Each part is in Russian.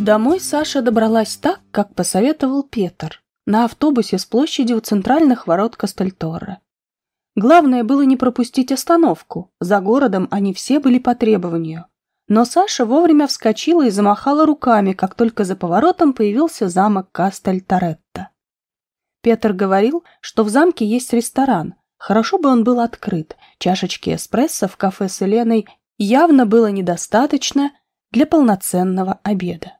Домой Саша добралась так, как посоветовал Петр, на автобусе с площади у центральных ворот Кастельторра. Главное было не пропустить остановку, за городом они все были по требованию. Но Саша вовремя вскочила и замахала руками, как только за поворотом появился замок Кастель-Торетто. Петр говорил, что в замке есть ресторан, хорошо бы он был открыт, чашечки эспрессо в кафе с Еленой явно было недостаточно для полноценного обеда.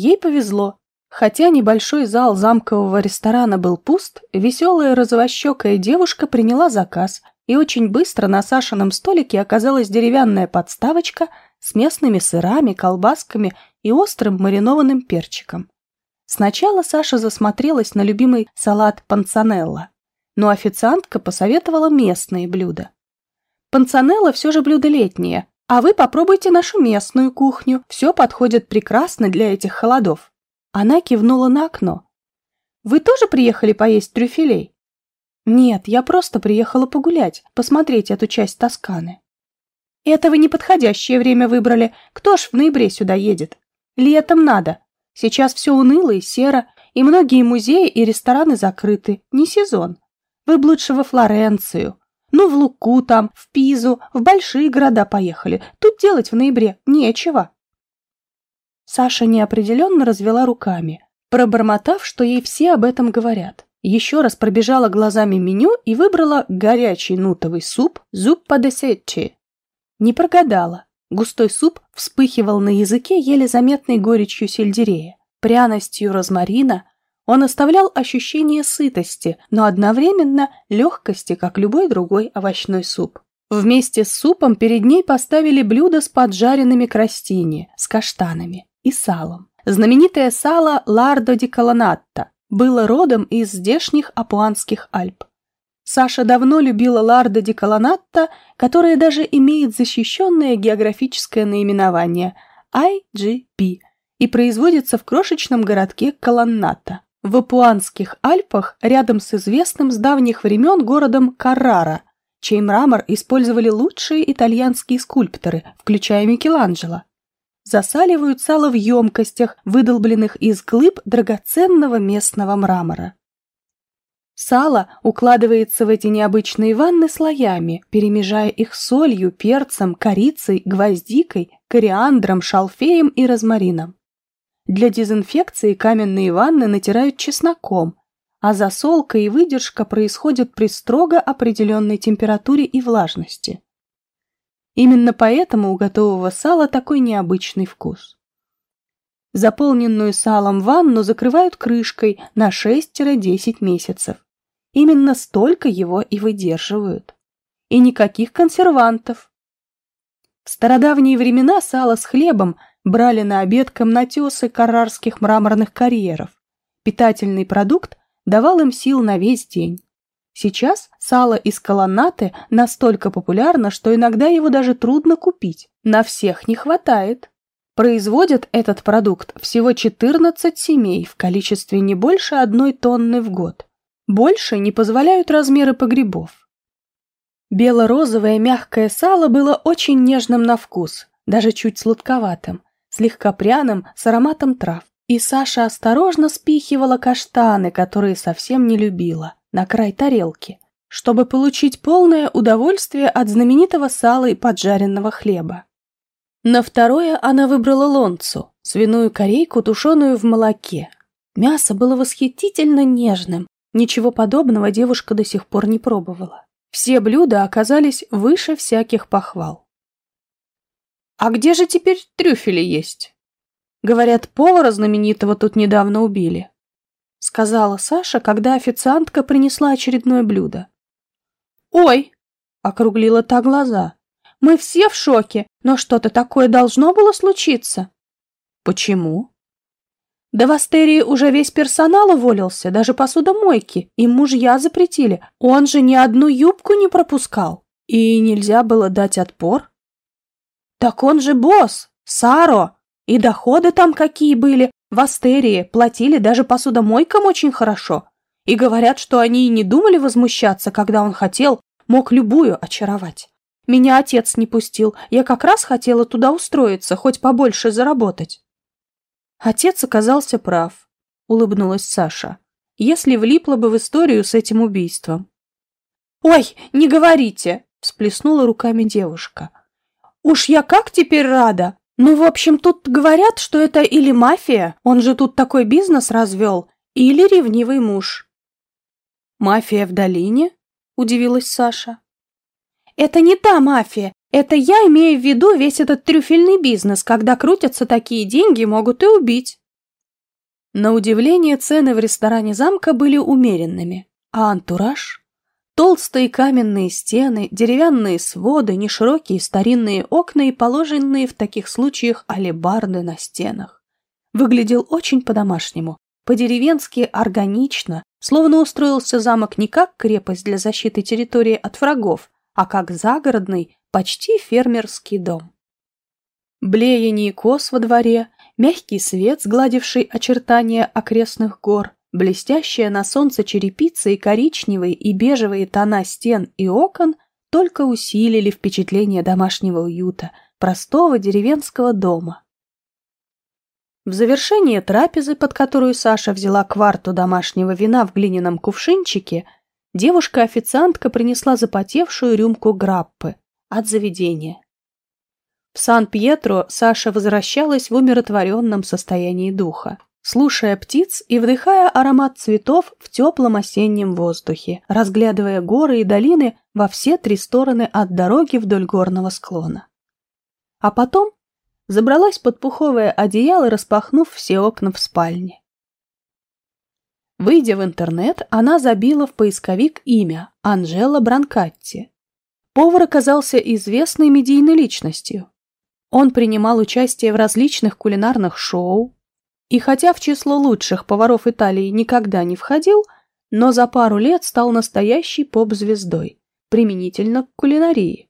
Ей повезло. Хотя небольшой зал замкового ресторана был пуст, веселая розовощекая девушка приняла заказ, и очень быстро на Сашином столике оказалась деревянная подставочка с местными сырами, колбасками и острым маринованным перчиком. Сначала Саша засмотрелась на любимый салат панцанелла, но официантка посоветовала местные блюда. Панцанелла все же блюдо летнее, а вы попробуйте нашу местную кухню, все подходит прекрасно для этих холодов. Она кивнула на окно. Вы тоже приехали поесть трюфелей? Нет, я просто приехала погулять, посмотреть эту часть Тосканы. Это вы неподходящее время выбрали. Кто ж в ноябре сюда едет? Летом надо. Сейчас все уныло и серо, и многие музеи и рестораны закрыты. Не сезон. Вы б лучше во Флоренцию. Ну, в Луку там, в Пизу, в большие города поехали. Тут делать в ноябре нечего. Саша неопределенно развела руками, пробормотав, что ей все об этом говорят. Еще раз пробежала глазами меню и выбрала горячий нутовый суп «Зуппа де сетчи». Не прогадала. Густой суп вспыхивал на языке еле заметной горечью сельдерея, пряностью розмарина, он оставлял ощущение сытости, но одновременно легкости, как любой другой овощной суп. Вместе с супом перед ней поставили блюдо с поджаренными крастини, с каштанами и салом. Знаменитое сало Лардо ди Колонатто было родом из здешних Апуанских Альп. Саша давно любила Лардо ди Колонатто, которое даже имеет защищенное географическое наименование IGP и производится в крошечном городке Колонната в Апуанских Альпах рядом с известным с давних времен городом Каррара, чей мрамор использовали лучшие итальянские скульпторы, включая Микеланджело. Засаливают сало в емкостях, выдолбленных из глыб драгоценного местного мрамора. Сало укладывается в эти необычные ванны слоями, перемежая их солью, перцем, корицей, гвоздикой, кориандром, шалфеем и розмарином. Для дезинфекции каменные ванны натирают чесноком, а засолка и выдержка происходят при строго определенной температуре и влажности. Именно поэтому у готового сала такой необычный вкус. Заполненную салом ванну закрывают крышкой на 6-10 месяцев. Именно столько его и выдерживают. И никаких консервантов. В стародавние времена сало с хлебом брали на обед комнатесы каррарских мраморных карьеров. Питательный продукт давал им сил на весь день. Сейчас сало из колоннаты настолько популярно, что иногда его даже трудно купить. На всех не хватает. Производят этот продукт всего 14 семей в количестве не больше одной тонны в год. Больше не позволяют размеры погребов. Бело-розовое мягкое сало было очень нежным на вкус, даже чуть сладковатым слегка пряным, с ароматом трав. И Саша осторожно спихивала каштаны, которые совсем не любила, на край тарелки, чтобы получить полное удовольствие от знаменитого сала и поджаренного хлеба. На второе она выбрала лонцу, свиную корейку, тушеную в молоке. Мясо было восхитительно нежным, ничего подобного девушка до сих пор не пробовала. Все блюда оказались выше всяких похвал. «А где же теперь трюфели есть?» «Говорят, повара знаменитого тут недавно убили», — сказала Саша, когда официантка принесла очередное блюдо. «Ой!» — округлила та глаза. «Мы все в шоке, но что-то такое должно было случиться». «Почему?» Да в Астерии уже весь персонал уволился, даже посудомойки. Им мужья запретили. Он же ни одну юбку не пропускал. И нельзя было дать отпор. Так он же босс, Саро. И доходы там какие были. В Астерии платили даже посудомойкам очень хорошо. И говорят, что они и не думали возмущаться, когда он хотел, мог любую очаровать. Меня отец не пустил. Я как раз хотела туда устроиться, хоть побольше заработать. Отец оказался прав, улыбнулась Саша. Если влипла бы в историю с этим убийством. Ой, не говорите, всплеснула руками девушка. Уж я как теперь рада! Ну, в общем, тут говорят, что это или мафия, он же тут такой бизнес развел, или ревнивый муж. Мафия в долине? Удивилась Саша. Это не та мафия, это я имею в виду весь этот трюфельный бизнес, когда крутятся такие деньги, могут и убить. На удивление, цены в ресторане замка были умеренными, а антураж Толстые каменные стены, деревянные своды, неширокие старинные окна и положенные в таких случаях алебарды на стенах. Выглядел очень по-домашнему, по-деревенски органично, словно устроился замок не как крепость для защиты территории от врагов, а как загородный, почти фермерский дом. Блеяние кос во дворе, мягкий свет, сгладивший очертания окрестных гор, Блестящая на солнце черепица и коричневые и бежевые тона стен и окон только усилили впечатление домашнего уюта, простого деревенского дома. В завершение трапезы, под которую Саша взяла кварту домашнего вина в глиняном кувшинчике, девушка-официантка принесла запотевшую рюмку граппы от заведения. В Сан-Пьетро Саша возвращалась в умиротворенном состоянии духа слушая птиц и вдыхая аромат цветов в теплом осеннем воздухе, разглядывая горы и долины во все три стороны от дороги вдоль горного склона. А потом забралась под пуховое одеяло, распахнув все окна в спальне. Выйдя в интернет, она забила в поисковик имя Анжела Бранкатти. Повар оказался известной медийной личностью. Он принимал участие в различных кулинарных шоу, и хотя в число лучших поваров Италии никогда не входил, но за пару лет стал настоящей поп-звездой, применительно к кулинарии.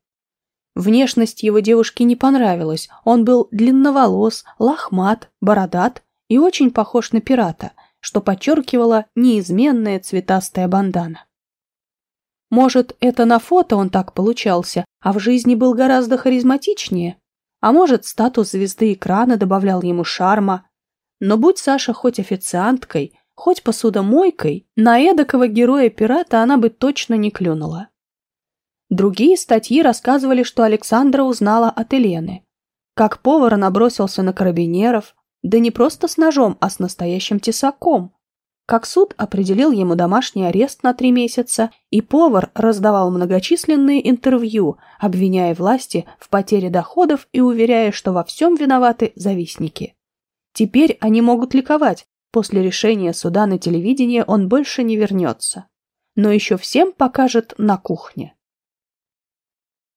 Внешность его девушке не понравилась, он был длинноволос, лохмат, бородат и очень похож на пирата, что подчеркивала неизменная цветастая бандана. Может, это на фото он так получался, а в жизни был гораздо харизматичнее? А может, статус звезды экрана добавлял ему шарма, но будь Саша хоть официанткой, хоть посудомойкой, на эдакого героя-пирата она бы точно не клюнула. Другие статьи рассказывали, что Александра узнала от Елены. Как повар набросился на карабинеров, да не просто с ножом, а с настоящим тесаком. Как суд определил ему домашний арест на три месяца, и повар раздавал многочисленные интервью, обвиняя власти в потере доходов и уверяя, что во всем виноваты завистники. Теперь они могут ликовать. После решения суда на телевидении он больше не вернется. Но еще всем покажет на кухне.